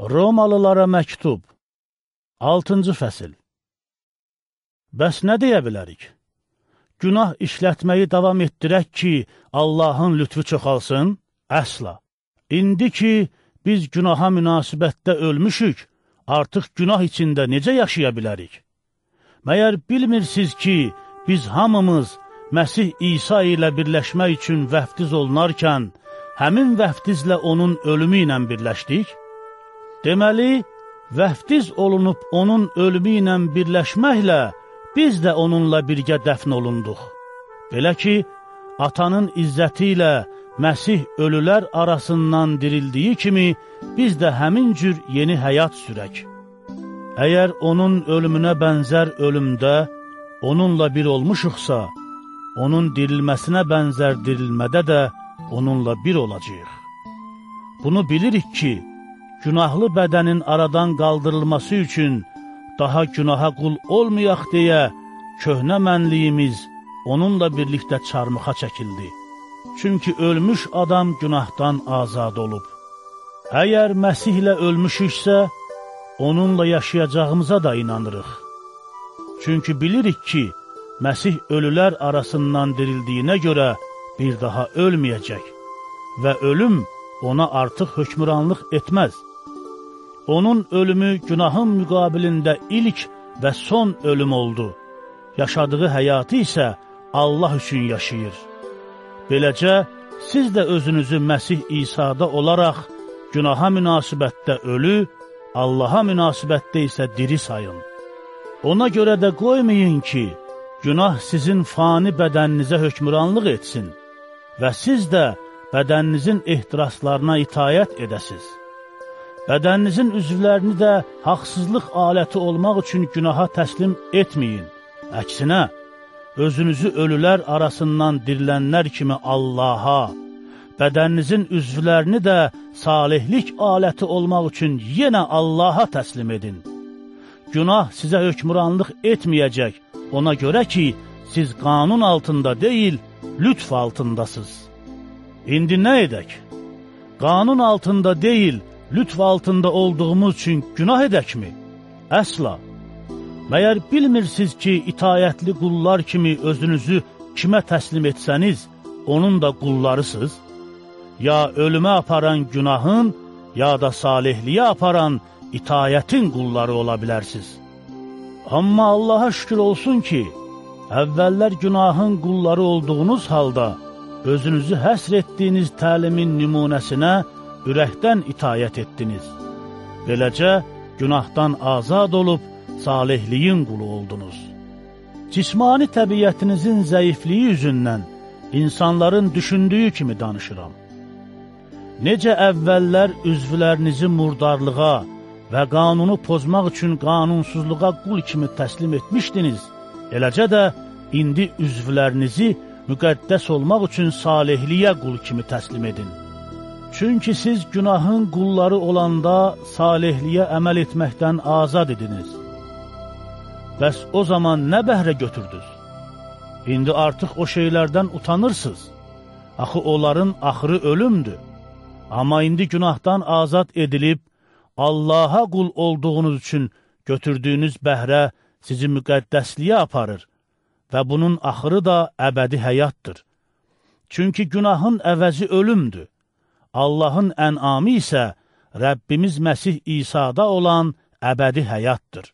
Romalılara məktub 6-cı fəsil Bəs nə deyə bilərik? Günah işlətməyi davam etdirək ki, Allahın lütfü çoxalsın? Əsla. İndi ki, biz günaha münasibətdə ölmüşük, artıq günah içində necə yaşaya bilərik? Məyər bilmirsiniz ki, biz hamımız Məsih İsa ilə birləşmək üçün vəftiz olunarkən, həmin vəftizlə onun ölümü ilə birləşdik? Deməli, vəftiz olunub onun ölümü ilə birləşməklə biz də onunla birgə dəfn olunduq. Belə ki, atanın izzəti ilə Məsih ölülər arasından dirildiyi kimi, biz də həmin cür yeni həyat sürək. Əgər onun ölümünə bənzər ölümdə onunla bir olmuşuqsa, onun dirilməsinə bənzər dirilmədə də onunla bir olacaq. Bunu bilirik ki, günahlı bədənin aradan qaldırılması üçün daha günaha qul olmayaq deyə köhnə mənliyimiz onunla birlikdə çarmıxa çəkildi. Çünki ölmüş adam günahdan azad olub. Əgər Məsihlə ölmüşüksə, onunla yaşayacağımıza da inanırıq. Çünki bilirik ki, Məsih ölülər arasından dirildiyinə görə bir daha ölməyəcək və ölüm ona artıq hökmüranlıq etməz. Onun ölümü günahın müqabilində ilk və son ölüm oldu. Yaşadığı həyatı isə Allah üçün yaşayır. Beləcə, siz də özünüzü Məsih İsa'da olaraq günaha münasibətdə ölü, Allaha münasibətdə isə diri sayın. Ona görə də qoymayın ki, günah sizin fani bədəninizə hökmüranlıq etsin və siz də bədəninizin ehtiraslarına itayət edəsiz. Bədəninizin üzvlərini də haqsızlıq aləti olmaq üçün günaha təslim etməyin. Əksinə, özünüzü ölülər arasından dirilənlər kimi Allaha, bədəninizin üzvlərini də salihlik aləti olmaq üçün yenə Allaha təslim edin. Günah sizə hökmüranlıq etməyəcək, ona görə ki, siz qanun altında deyil, lütf altındasınız. İndi nə edək? Qanun altında deyil, lütf altında olduğumuz üçün günah edəkmi? Əsla. Məyər bilmirsiniz ki, itayətli qullar kimi özünüzü kimə təslim etsəniz, onun da qullarısınız? Ya ölümə aparan günahın, ya da salihliyə aparan itayətin qulları ola bilərsiniz. Amma Allaha şükür olsun ki, əvvəllər günahın qulları olduğunuz halda, özünüzü həsr etdiyiniz təlimin nümunəsinə ürəkdən itayət etdiniz. Beləcə, günahdan azad olub, salihliyin qulu oldunuz. Cismani təbiyyətinizin zəifliyi üzündən insanların düşündüyü kimi danışıram. Necə əvvəllər üzvlərinizi murdarlığa və qanunu pozmaq üçün qanunsuzluğa qul kimi təslim etmişdiniz, eləcə də indi üzvlərinizi müqəddəs olmaq üçün salihliyə qul kimi təslim edin. Çünki siz günahın qulları olanda salihliyə əməl etməkdən azad ediniz. Bəs o zaman nə bəhrə götürdünüz? İndi artıq o şeylərdən utanırsınız. Axı onların axırı ölümdür. Amma indi günahdan azad edilib, Allaha qul olduğunuz üçün götürdüyünüz bəhrə sizi müqəddəsliyə aparır və bunun axırı da əbədi həyatdır. Çünki günahın əvəzi ölümdür. Allahın ənamı isə Rəbbimiz Məsih İsa'da olan əbədi həyatdır.